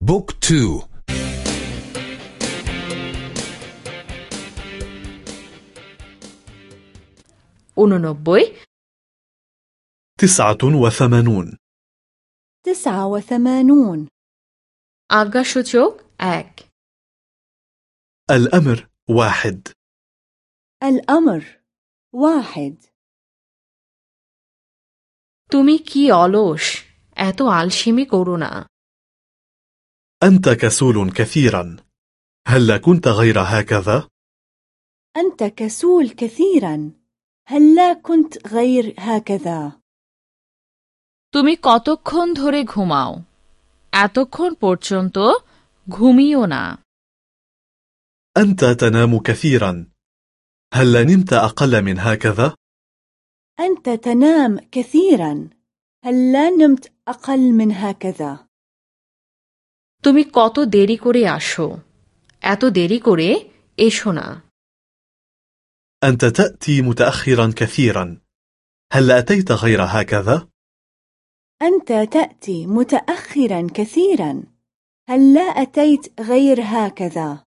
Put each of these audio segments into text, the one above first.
بوك تو উননব্বই تسعة وثمانون تسعة وثمانون আজ্ঞাসূচক এক الأمر واحد الأمر واحد তুমি কি অলস এত আলসেমি করো না أنت كسول كثيرا هل كنت غير هكذا؟ أنت كسول كثيرا هل لا كنت غير هكذا؟ তুমি কতক্ষণ ধরে ঘুমাও এতক্ষণ পর্যন্ত ঘুমিও না أنت تنام كثيرا هل نمت أقل من هكذا؟ أنت تنام كثيرا هل لا نمت أقل من هكذا؟ তুমি কত দেরি করে আসো এত দেরি করে এসো না أنت تأتي متأخرا كثيرا هل أتيت غير هكذا؟ أنت تأتي متأخرا كثيرا هل لا أتيت غير هكذا؟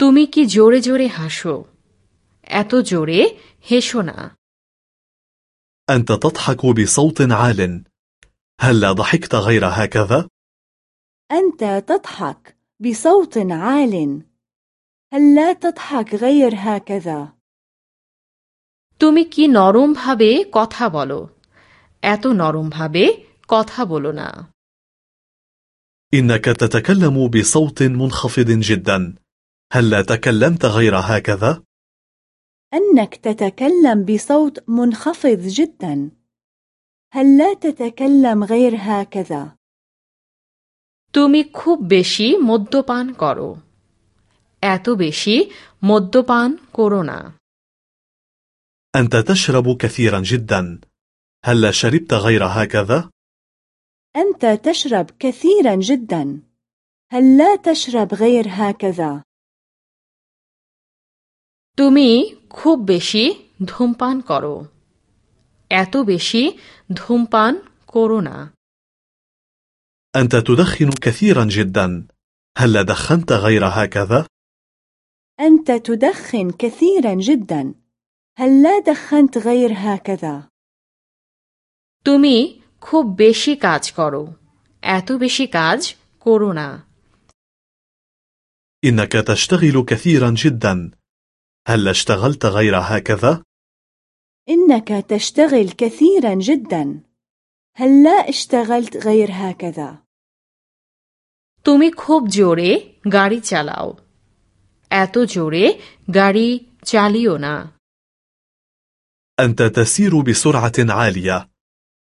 তুমি কি জোরে জোরে হাসো এত জোরে হেসো না أنت تضحك بصوت عال هل لا ضحكت غير هكذا؟ أنت تضحك بصوت عال هل لا تضحك غير هكذا؟ তুমি কি নরমভাবে কথা বলো এত নরমভাবে কথা বলো না إنك تتكلم بصوت منخفض جدا هل لا تكلمت غير هكذا؟ أنك تتكلم بصوت منخفض جدا هل لا تتكلم غير هكذا؟ তুমি খুব বেশি মদ্যপান করো এত বেশি মদ্যপান করো না أنت تشرب كثيرا جدا هل لا شربت غير هكذا؟ أنت تشرب كثيرا جدا هل لا تشرب غير هكذا؟ তুমি খুব বেশি ধূমপান করো এত বেশি ধূমপান করো না أنت تدخن كثيرا جدا هل لا دخنت غير هكذا؟ أنت تدخن كثيرا جدا هل لا دخنت غير هكذا؟ তুমি খুব বেশি কাজ করো এত বেশি কাজ করো না إنك تشتغل كثيرا جدا هل لا اشتغلت غير هكذا؟ إنك تشتغل كثيرا جدا هل لا اشتغلت غير هكذا؟ তুমি খুব জোরে গাড়ি চালাও এত জোরে গাড়ি চালিও না أنت تسير بسرعة عالية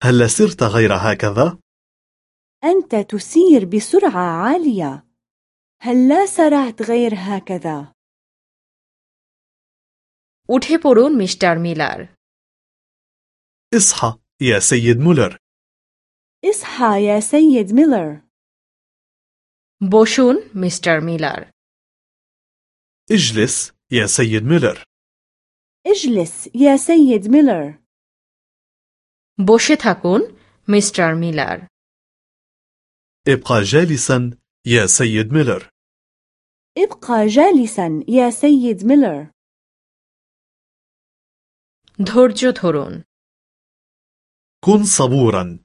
هل لا سرت غير هكذا؟ أنت تسير بسرعة عالية هل لا سرعت غير هكذا؟ উঠে পড়ুন মিস্টার মিলার اصحى يا سيد مولر اصحى يا سيد ميلر বসুন মিস্টার মিলার اجلس يا سيد ميلر اجلس يا سيد ميلر বসে থাকুন মিস্টার মিলার ابقى جالسا يا سيد ميلر ابقى جالسا يا سيد ميلر ধৈর্য ধরুন كن صبورا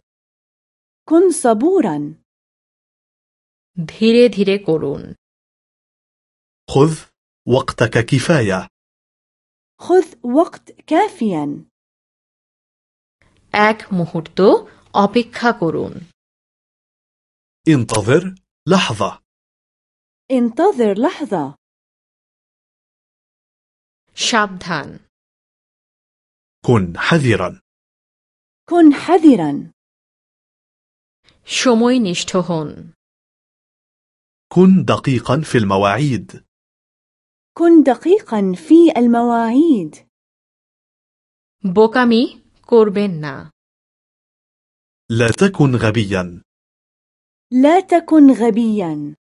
كن صبورا ধীরে ধীরে করুন خذ وقتك كفاية خذ وقت كافيا এক মুহূর্ত অপেক্ষা করুন انتظر لحظة انتظر لحظة সাবধান كن حذرا كن حذرا সময়নিষ্ঠ হন كن دقيقا في المواعيد كن دقيقا في المواعيد বোকামি করবেন না لا تكن غبيا لا تكن غبيا